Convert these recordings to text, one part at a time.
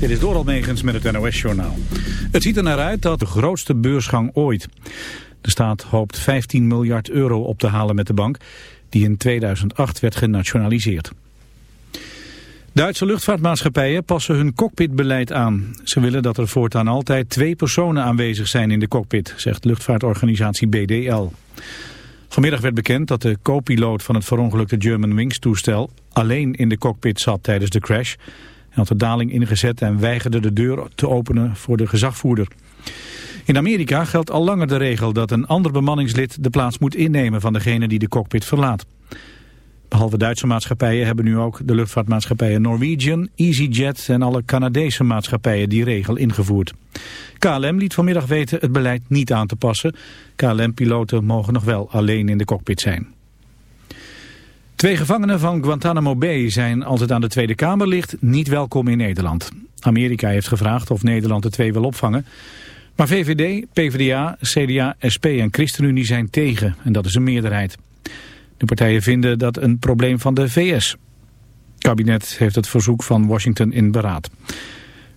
Dit is Doral Megens met het NOS-journaal. Het ziet er naar uit dat de grootste beursgang ooit. De staat hoopt 15 miljard euro op te halen met de bank, die in 2008 werd genationaliseerd. Duitse luchtvaartmaatschappijen passen hun cockpitbeleid aan. Ze willen dat er voortaan altijd twee personen aanwezig zijn in de cockpit, zegt luchtvaartorganisatie BDL. Vanmiddag werd bekend dat de co-piloot van het verongelukte Germanwings toestel alleen in de cockpit zat tijdens de crash. Hij had de daling ingezet en weigerde de deur te openen voor de gezagvoerder. In Amerika geldt al langer de regel dat een ander bemanningslid de plaats moet innemen van degene die de cockpit verlaat. Behalve Duitse maatschappijen hebben nu ook de luchtvaartmaatschappijen Norwegian, EasyJet en alle Canadese maatschappijen die regel ingevoerd. KLM liet vanmiddag weten het beleid niet aan te passen. KLM-piloten mogen nog wel alleen in de cockpit zijn. Twee gevangenen van Guantanamo Bay zijn, als het aan de Tweede Kamer ligt, niet welkom in Nederland. Amerika heeft gevraagd of Nederland de twee wil opvangen. Maar VVD, PvdA, CDA, SP en ChristenUnie zijn tegen. En dat is een meerderheid. De partijen vinden dat een probleem van de VS. Het kabinet heeft het verzoek van Washington in beraad.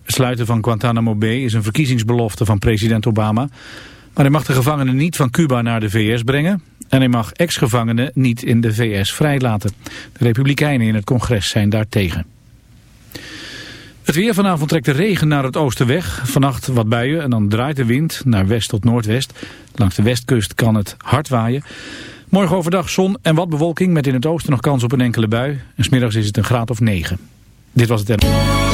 Het sluiten van Guantanamo Bay is een verkiezingsbelofte van president Obama. Maar hij mag de gevangenen niet van Cuba naar de VS brengen. En hij mag ex-gevangenen niet in de VS vrijlaten. De republikeinen in het congres zijn daartegen. Het weer vanavond trekt de regen naar het oosten weg. Vannacht wat buien en dan draait de wind naar west tot noordwest. Langs de westkust kan het hard waaien. Morgen overdag zon en wat bewolking met in het oosten nog kans op een enkele bui. En smiddags is het een graad of 9. Dit was het.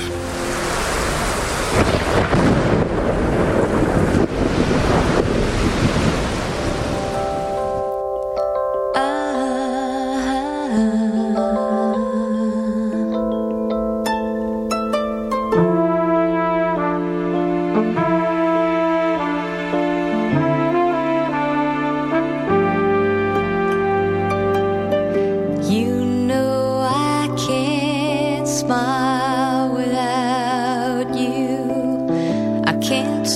What I'm going through. I just can't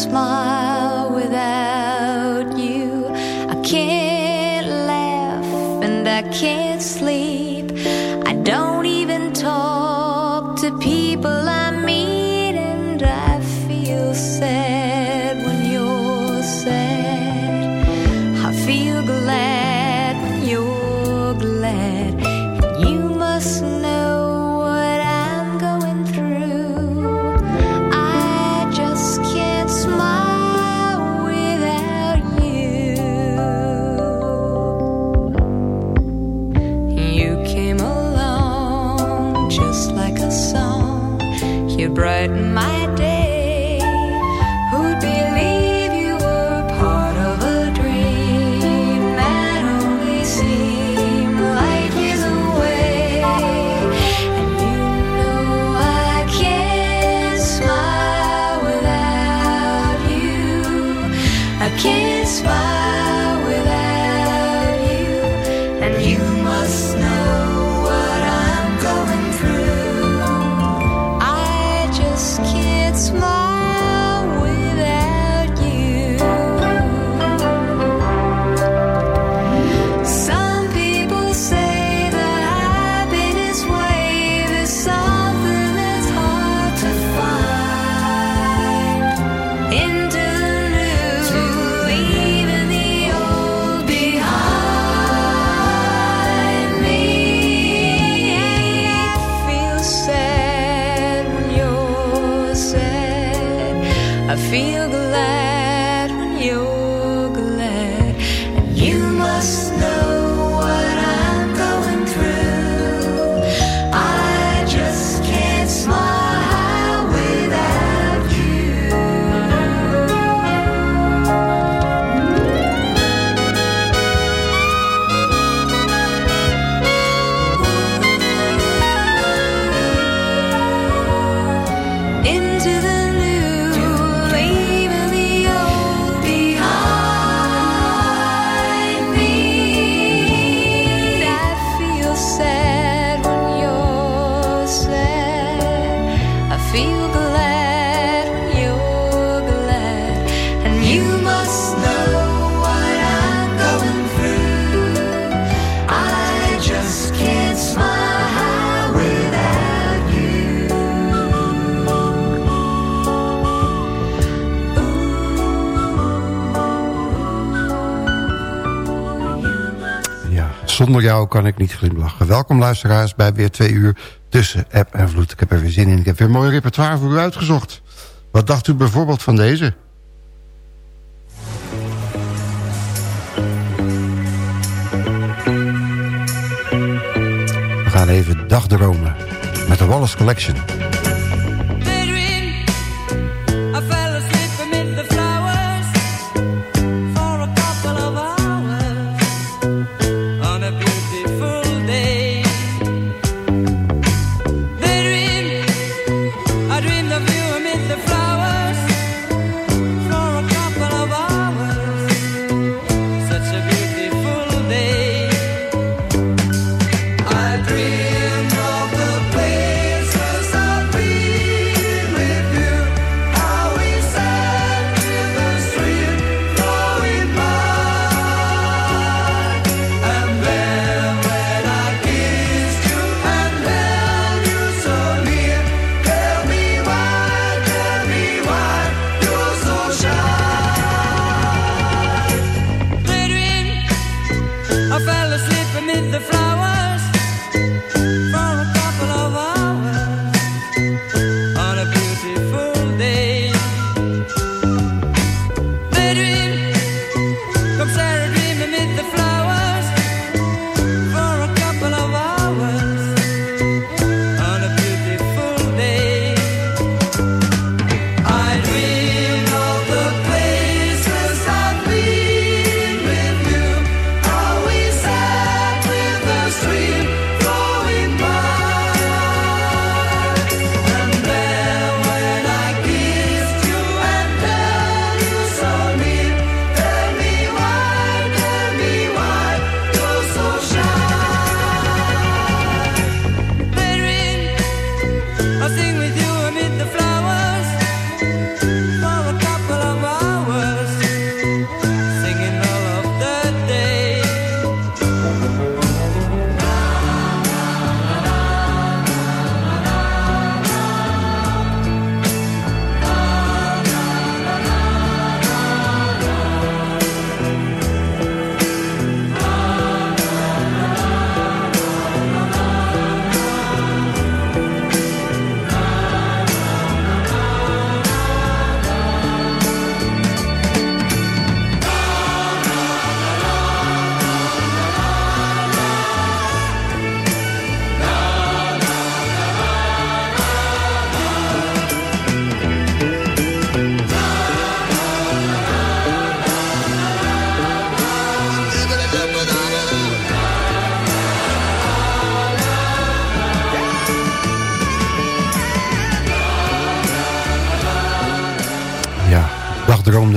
Zonder jou kan ik niet glimlachen. Welkom luisteraars bij weer twee uur tussen app en vloed. Ik heb er weer zin in. Ik heb weer een mooi repertoire voor u uitgezocht. Wat dacht u bijvoorbeeld van deze? We gaan even dagdromen met de Wallace Collection.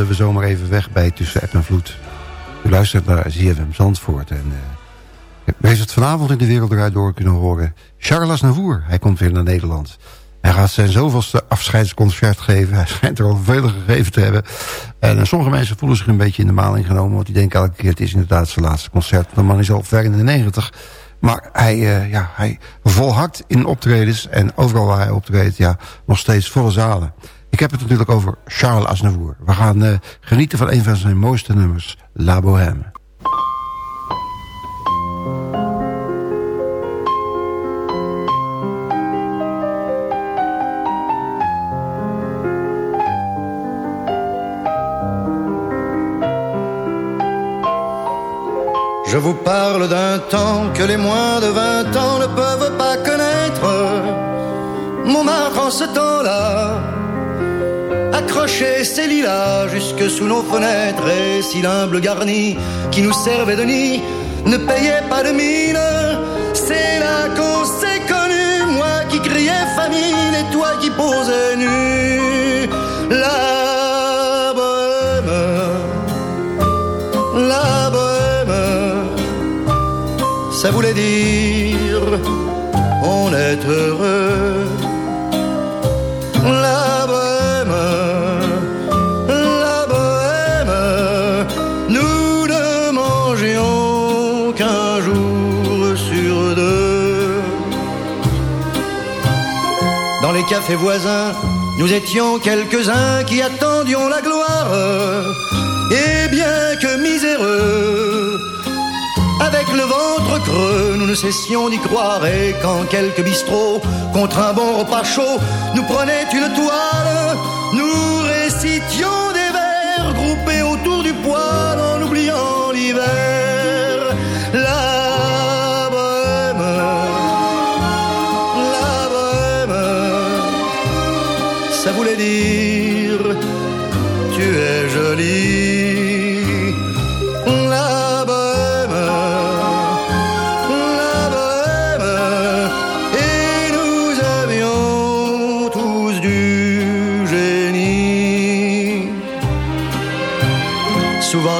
We zomaar even weg bij Tussen App en Vloed. U luistert naar ZFM Zandvoort. En, uh, wees het vanavond in de wereld eruit door kunnen horen. Charles Navour, hij komt weer naar Nederland. Hij gaat zijn zoveelste afscheidsconcert geven. Hij schijnt er al vele gegeven te hebben. En sommige mensen voelen zich een beetje in de maling genomen. Want die denken elke keer, het is inderdaad zijn laatste concert. De man is al ver in de negentig. Maar hij, uh, ja, hij volhardt in optredens. En overal waar hij optreedt, ja, nog steeds volle zalen. Ik heb het natuurlijk over Charles Aznavour. We gaan uh, genieten van een van zijn mooiste nummers, La Bohème. Je vous parle d'un temps que les moins de vingt ans ne peuvent pas connaître. Montmartre en ce temps-là accrochait ses lilas jusque sous nos fenêtres et si l'humble garni qui nous servait de nid ne payait pas de mine, c'est là qu'on s'est connu, moi qui criais famine et toi qui posais nu. La bohème, la bohème ça voulait dire on est heureux. La Cafés voisins, nous étions quelques-uns qui attendions la gloire. Et bien que miséreux, avec le ventre creux, nous ne cessions d'y croire. Et quand quelques bistrots, contre un bon repas chaud, nous prenaient une toile, nous récitions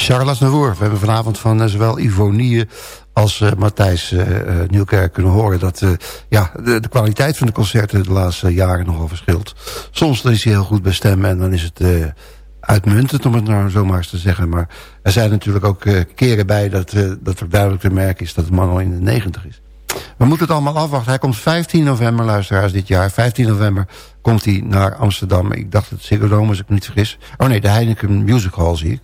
Charles Aznavour. We hebben vanavond van eh, zowel Ivonie als eh, Matthijs eh, Nieuwkerk kunnen horen... dat ja, de, de kwaliteit van de concerten de laatste jaren nogal verschilt. Soms is hij heel goed bij stem en dan is het uitmuntend... om het nou zomaar eens te zeggen. Maar er zijn natuurlijk ook keren bij dat, dat er duidelijk te merken is... dat de man al in de negentig is. We moeten het allemaal afwachten. Hij komt 15 november, luisteraars, dit jaar. 15 november komt hij naar Amsterdam. Ik dacht het Ziggo Dome, als ik me niet vergis. Oh nee, de Heineken Music Hall zie ik.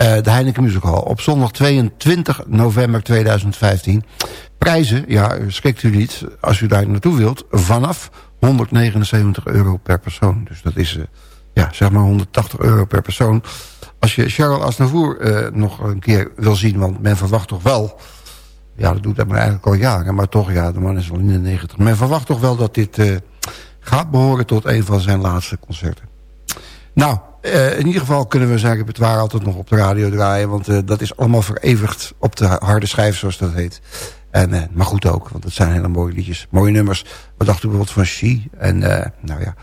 Uh, de Heineken Music Hall. Op zondag 22 november 2015. Prijzen, ja, schrikt u niet als u daar naartoe wilt. Vanaf 179 euro per persoon. Dus dat is, uh, ja, zeg maar 180 euro per persoon. Als je Charles Aznavour uh, nog een keer wil zien, want men verwacht toch wel... Ja, dat doet hij maar eigenlijk al jaren, maar toch, ja, de man is al in de 90. Men verwacht toch wel dat dit gaat behoren tot een van zijn laatste concerten. Nou, uh, in ieder geval kunnen we zijn repertoire altijd nog op de radio draaien... want dat is allemaal vereeuwigd op de harde schijf, zoals dat heet. En, maar goed ook, want het zijn hele mooie liedjes, mooie nummers. Wat dachten bijvoorbeeld van She? En nou ja,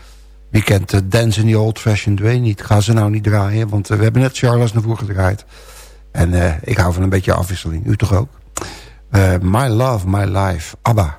wie kent Dance in the Old Fashioned Way niet? Ga ze nou niet draaien, want we hebben net Charles naar voren gedraaid. En ik hou van een beetje afwisseling. U toch ook? my Love, My Life, ABBA.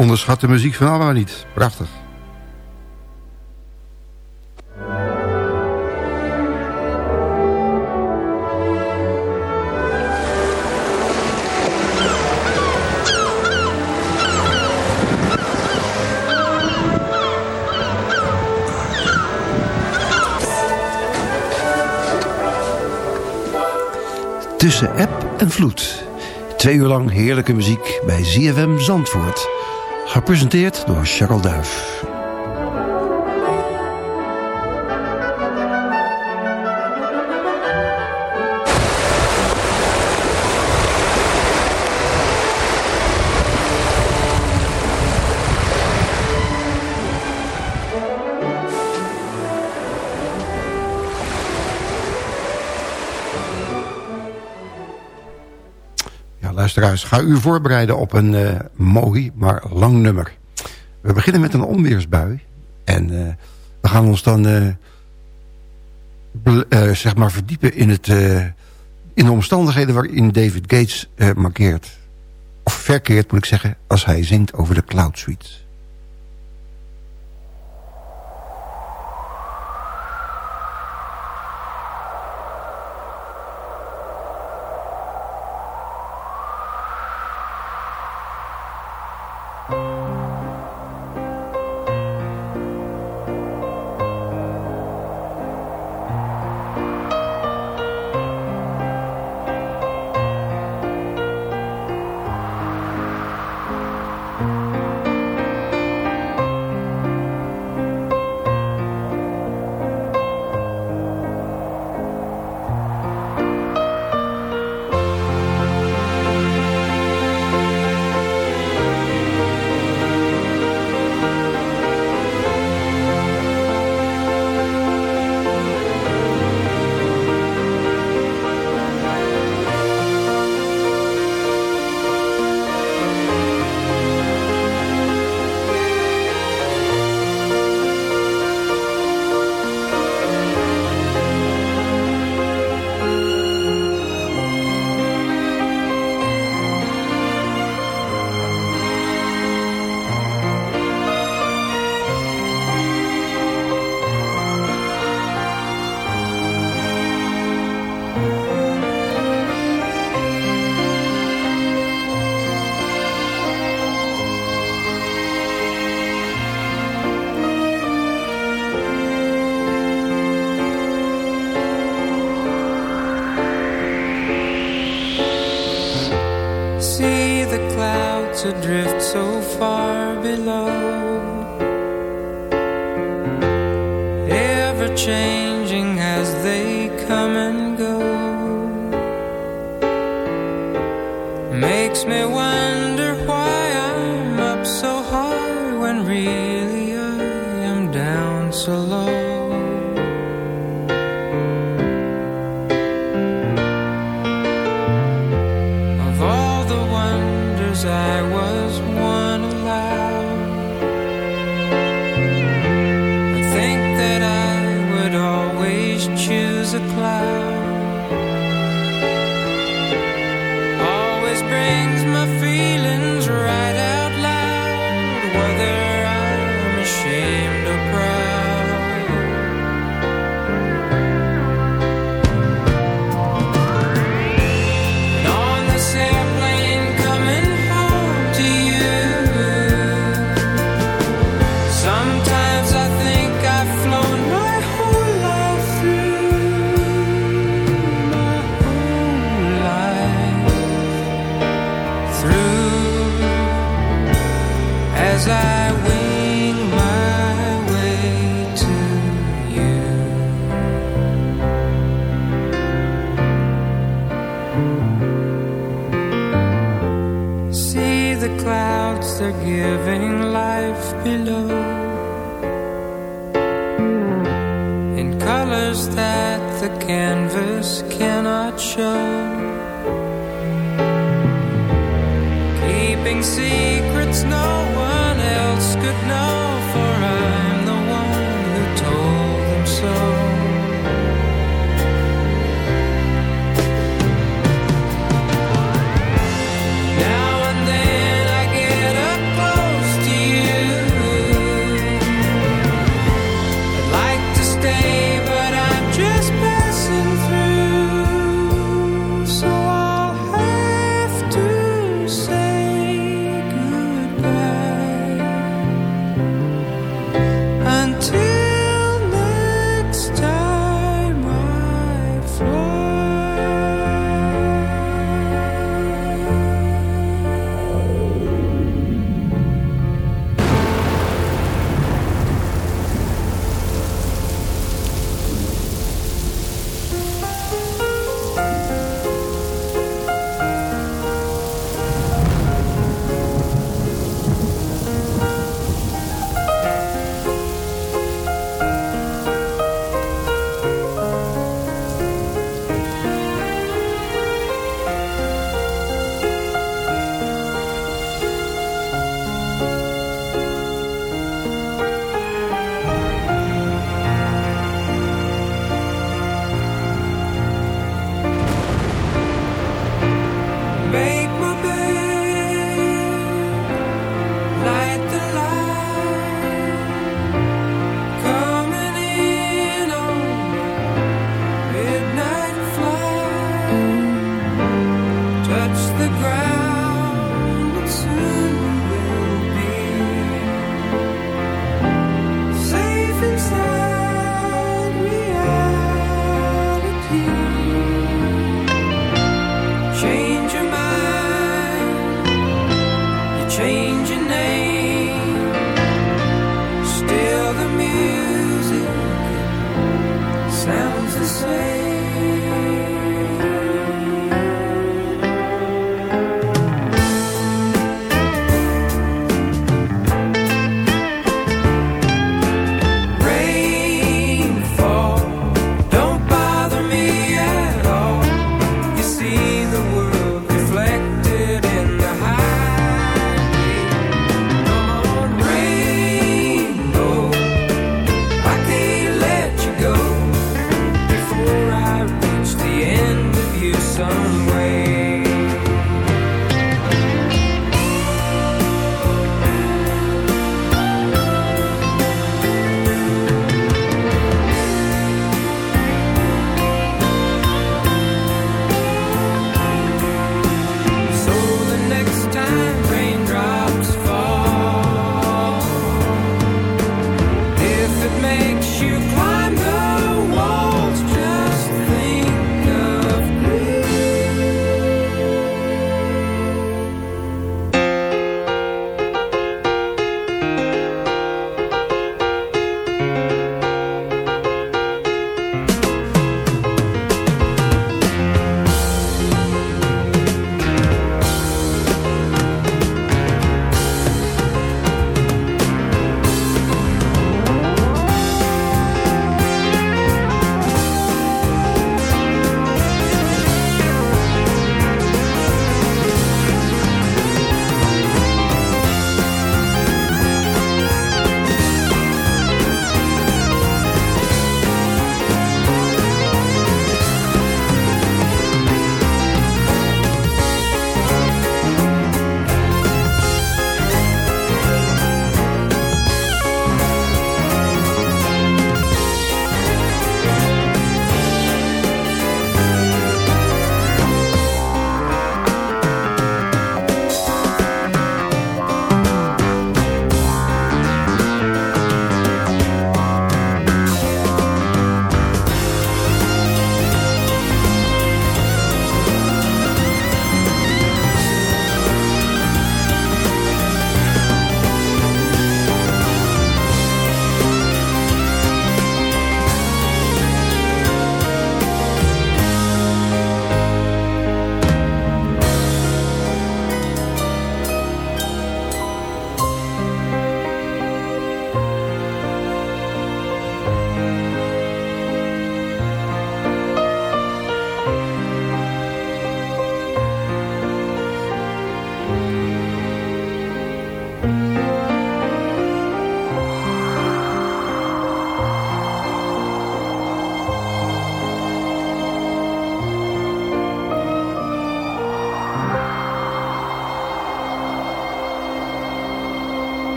Onderschat de muziek van Alba niet. Prachtig. Tussen app en vloed. Twee uur lang heerlijke muziek bij ZFM Zandvoort. Gepresenteerd door Charles Duif. Luisteraars, ga u voorbereiden op een uh, mooi, maar lang nummer. We beginnen met een onweersbui. En uh, we gaan ons dan uh, zeg maar verdiepen in, het, in de omstandigheden waarin David Gates markeert. Of verkeerd moet ik zeggen, als hij zingt over de Cloud Suite. to drift so far below. secrets no one else could know for us.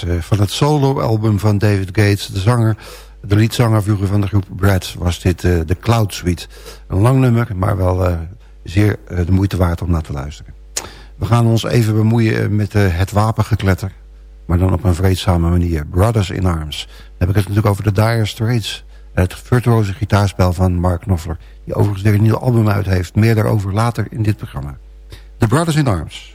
Uh, van het solo-album van David Gates, de zanger... de liedzanger van de groep Brad... was dit uh, de Cloud Suite. Een lang nummer, maar wel uh, zeer de moeite waard om naar te luisteren. We gaan ons even bemoeien met het wapengekletter. Maar dan op een vreedzame manier. Brothers in Arms. Dan heb ik het natuurlijk over de Dire Straits. Het virtuoze gitaarspel van Mark Knopfler. Die overigens weer een nieuw album uit heeft. Meer daarover later in dit programma. The Brothers in Arms.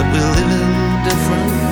it's written in the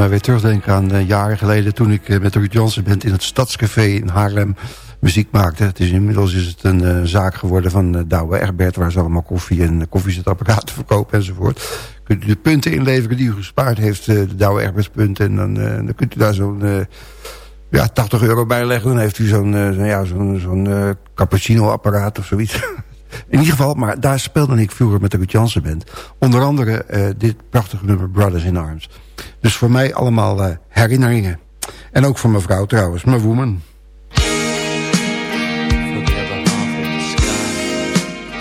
mij weer terugdenken aan jaren geleden... toen ik met Ruud Jansen bent in het Stadscafé in Haarlem muziek maakte. Het is, inmiddels is het een zaak geworden van uh, Douwe Egbert... waar ze allemaal koffie en koffiezetapparaten verkopen enzovoort. Kunt u de punten inleveren die u gespaard heeft, de Douwe Egberts punten... en dan, dan kunt u daar zo'n ja, 80 euro bijleggen. Dan heeft u zo'n ja, zo'n zo'n cappuccino-apparaat of zoiets... In ieder geval, maar daar speelde ik vroeger met de Ruud Jansen. Onder andere uh, dit prachtige nummer Brothers in Arms. Dus voor mij allemaal uh, herinneringen. En ook voor mijn vrouw trouwens, mijn woman.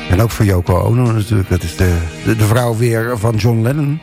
En ook voor Yoko Ono natuurlijk. Dat is de, de, de vrouw weer van John Lennon.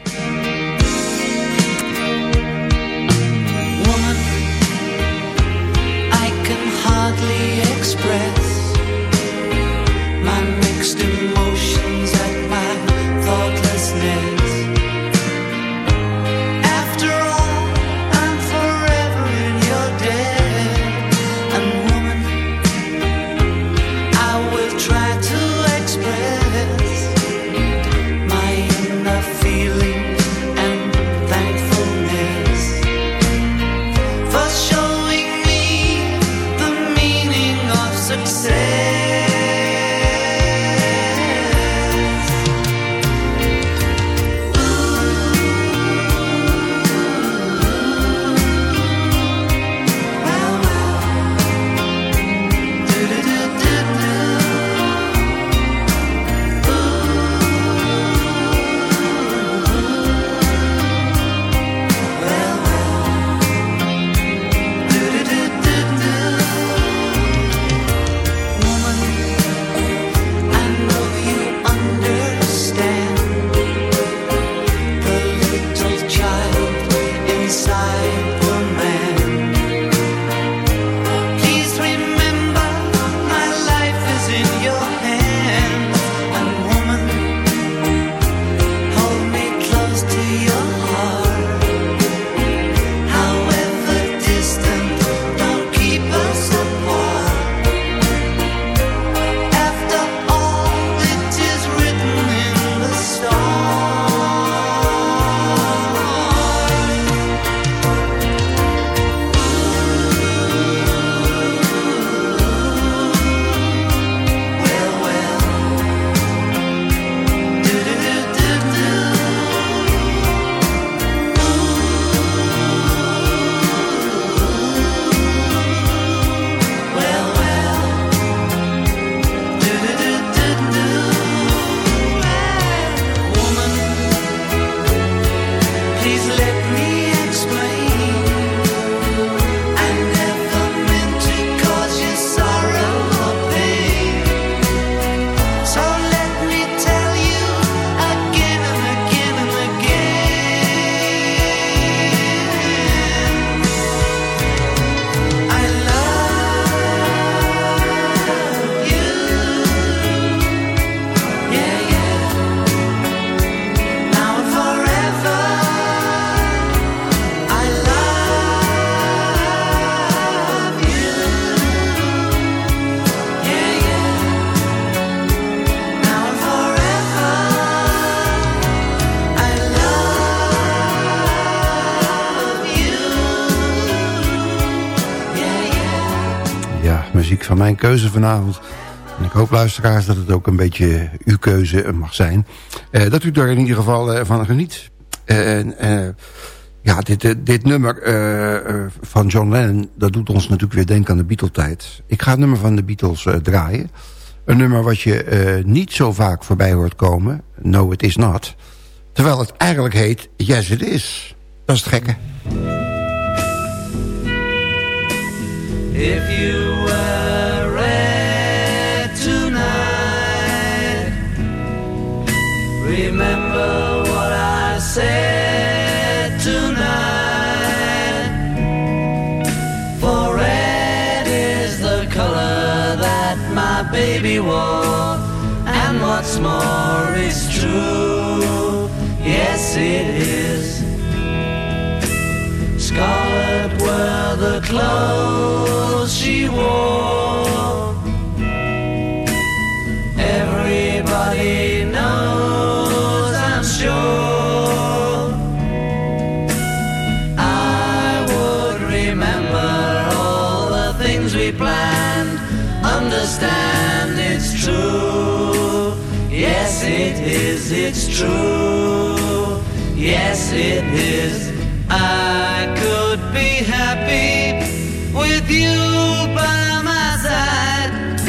Keuze vanavond. En ik hoop luisteraars dat het ook een beetje uw keuze mag zijn. Uh, dat u er in ieder geval uh, van geniet. En uh, ja, dit, dit nummer van John Lennon... dat doet ons natuurlijk weer denken aan de Beatle-tijd. Ik ga het nummer van de Beatles draaien. Een nummer wat je niet zo vaak voorbij hoort komen. No, it is not. Terwijl het eigenlijk heet Yes, it is. Dat is het gekke. If you and what's more is true. Yes, it is. Scarlet were the clothes she wore. It's true. Yes, it is. I could be happy with you by my side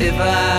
if I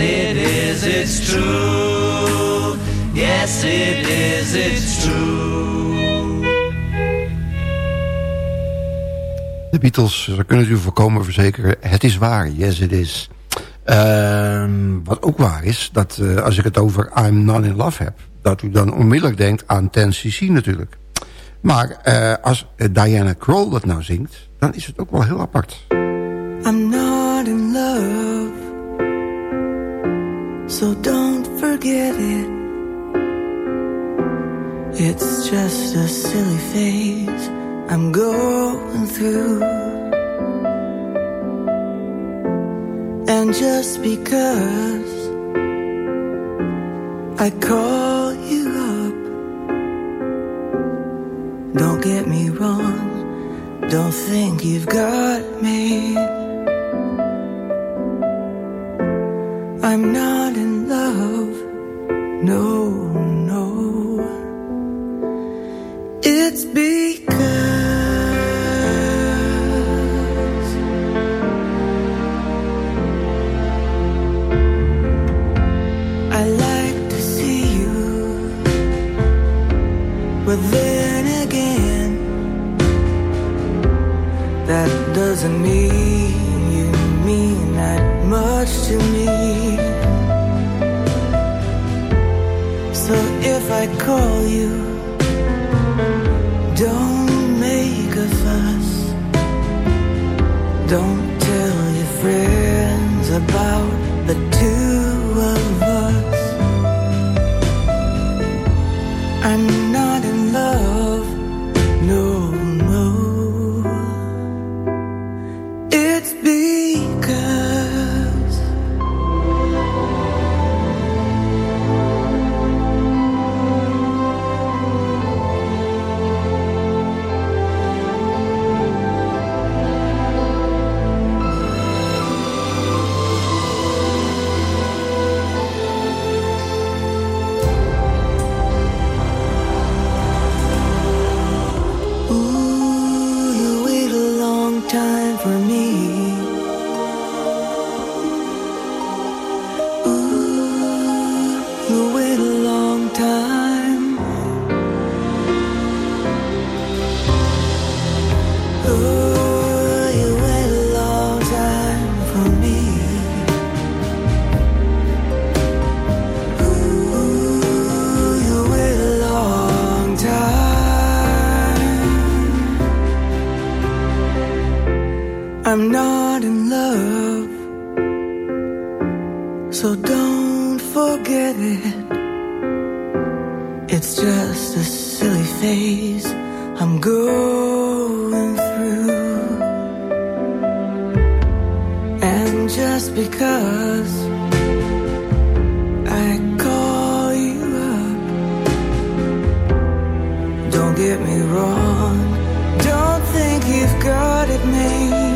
it is, it's true. Yes, it is, it's true. De Beatles, daar kunnen u voorkomen verzekeren. Het is waar, yes it is. Ehm, wat ook waar is, dat eh, als ik het over I'm Not In Love heb... dat u dan onmiddellijk denkt aan 10cc natuurlijk. Maar eh, als eh, Diana Kroll dat nou zingt, dan is het ook wel heel apart. I'm not in love, so don't forget it. It's just a silly phase I'm going through. And just because I call you up, don't get me wrong, don't think you've got me. I'm not in love, no, no. It's because I like to see you, but then again, that doesn't mean call you, get me wrong. Don't think you've got it made.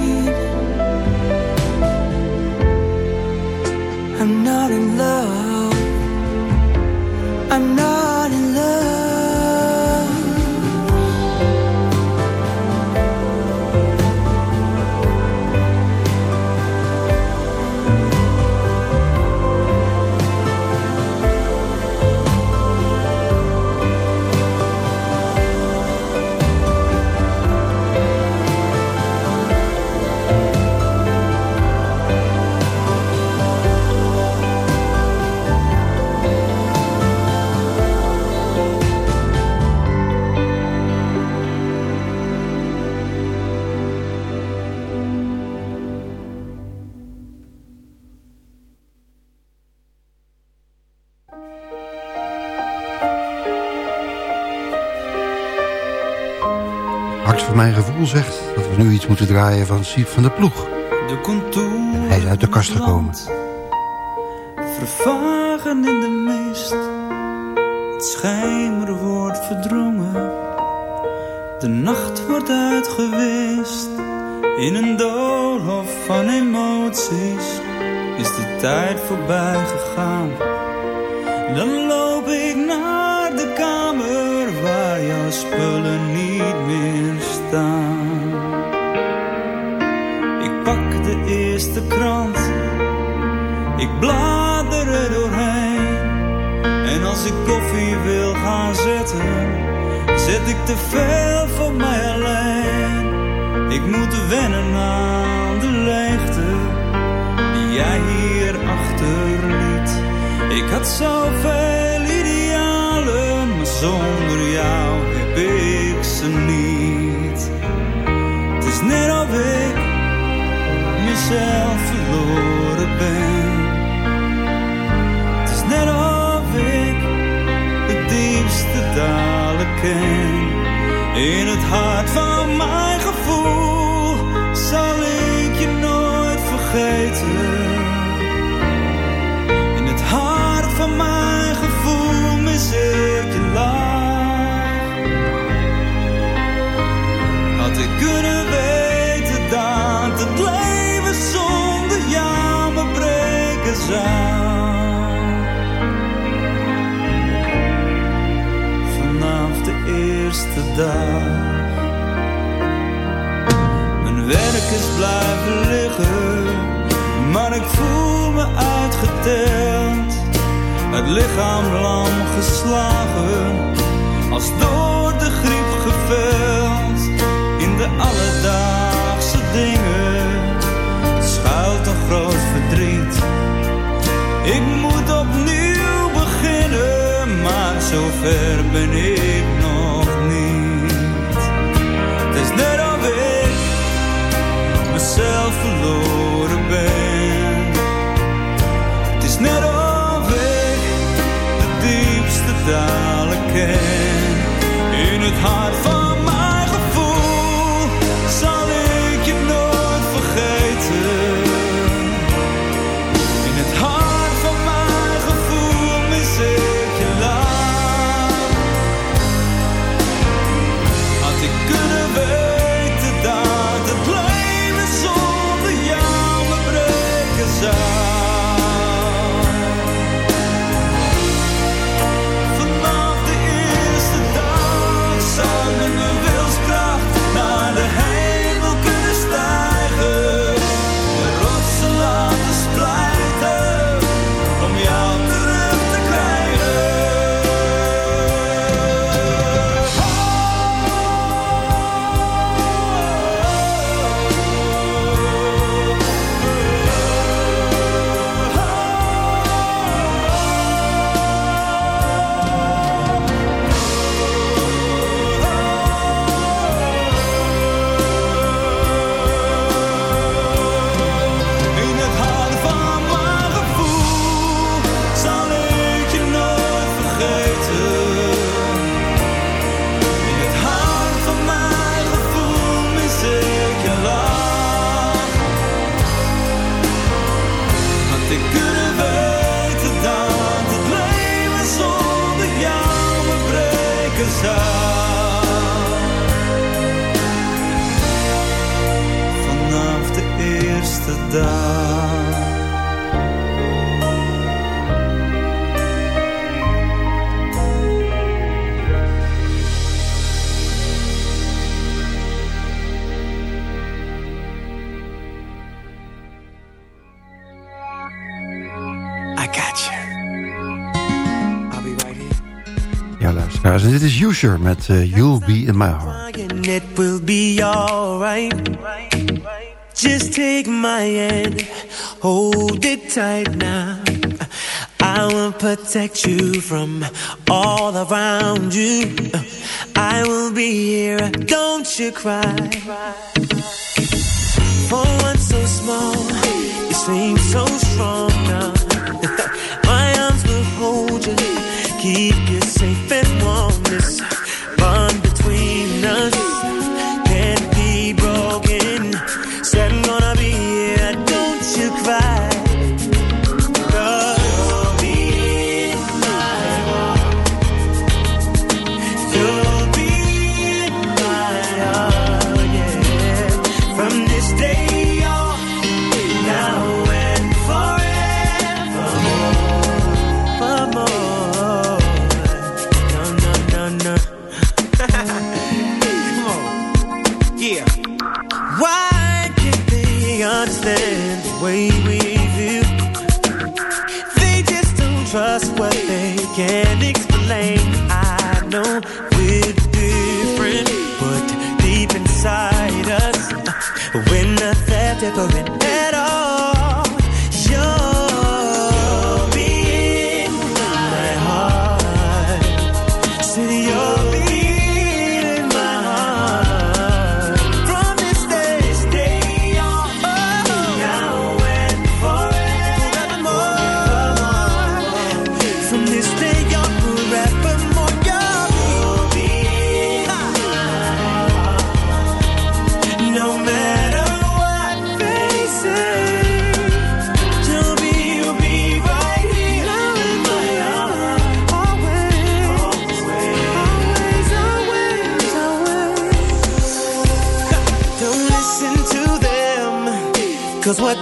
Gevoel zegt dat we nu iets moeten draaien van Siep van de Ploeg. De contouren Hij is uit de kast gekomen. Vervagen in de mist. Het schijmer wordt verdrongen. De nacht wordt uitgewist. In een doolhof van emoties is de tijd voorbij gegaan. Dan loop ik naar de kamer waar jouw spullen niet meer staan. Krant, ik blader er doorheen. En als ik koffie wil gaan zetten, zet ik te veel voor mij alleen. Ik moet wennen aan de leegte die jij hier achterliet. Ik had zoveel idealen, maar zonder vergeten. In het hart van mijn gevoel mis ik je lach. Had ik kunnen weten dat het leven zonder jou me breken zou. Vanaf de eerste dag. Mijn werk is blijven liggen, ik voel me uitgeteld. Het lichaam lam geslagen, als door de griep geveld. In de alledaagse dingen schuilt een groot verdriet. Ik moet opnieuw beginnen, maar zover ben ik nog niet. Het is net ik mezelf verloren dalen ken. In het hart van dit is User met uh, You'll Be In My Heart. It will be alright. Just take my hand, hold it tight now. I will protect you from all around you. I will be here, don't you cry. For one so small, you seem so strong now. my arms will hold you, keep you safe and kisses.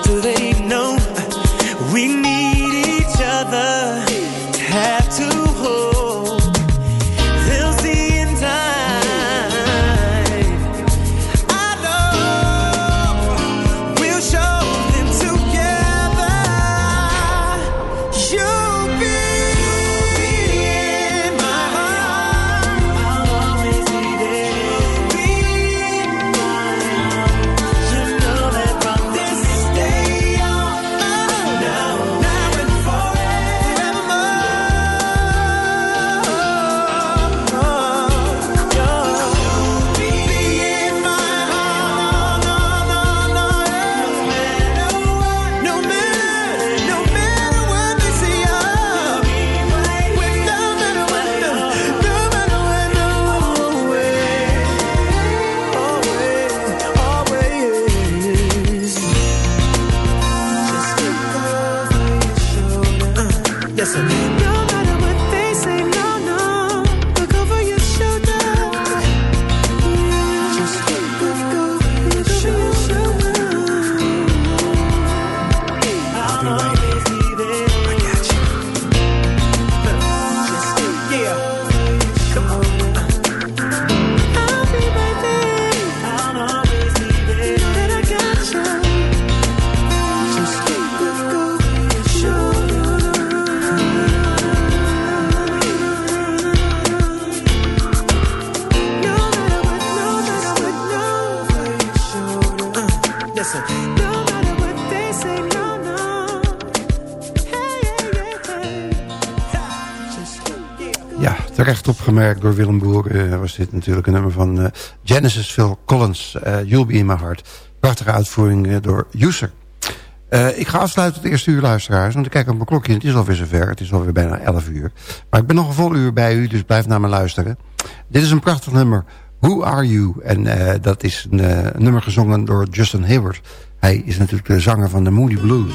to the Uh. Ja, terecht opgemerkt door Willem Boer eh, was dit natuurlijk een nummer van eh, Genesis Phil Collins, eh, You'll Be In My Heart. Prachtige uitvoering door User. Ik ga afsluiten het eerste uur luisteraars, want ik kijk op mijn klokje het is alweer zover. Het is alweer bijna 11 uur. Maar ik ben nog een vol uur bij u, dus blijf naar me luisteren. Dit is een prachtig nummer, Who Are You? En eh, dat is een eh, nummer gezongen door Justin Hayward. Hij is natuurlijk de zanger van de Moody Blues.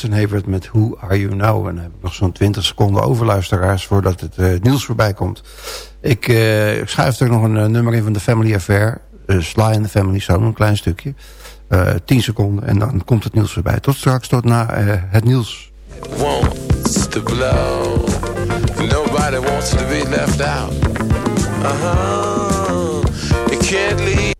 Justin Hayward met Who Are You Now? En dan heb ik nog zo'n 20 seconden overluisteraars voordat het eh, nieuws voorbij komt. Ik eh, schuif er nog een eh, nummer in van de Family Affair. Uh, Sly and the Family Stone, een klein stukje. Eh 10 seconden en dan komt het nieuws voorbij. Tot straks, tot na het nieuws. wants to blow. Nobody wants to be left out. Uh-huh. You can't leave.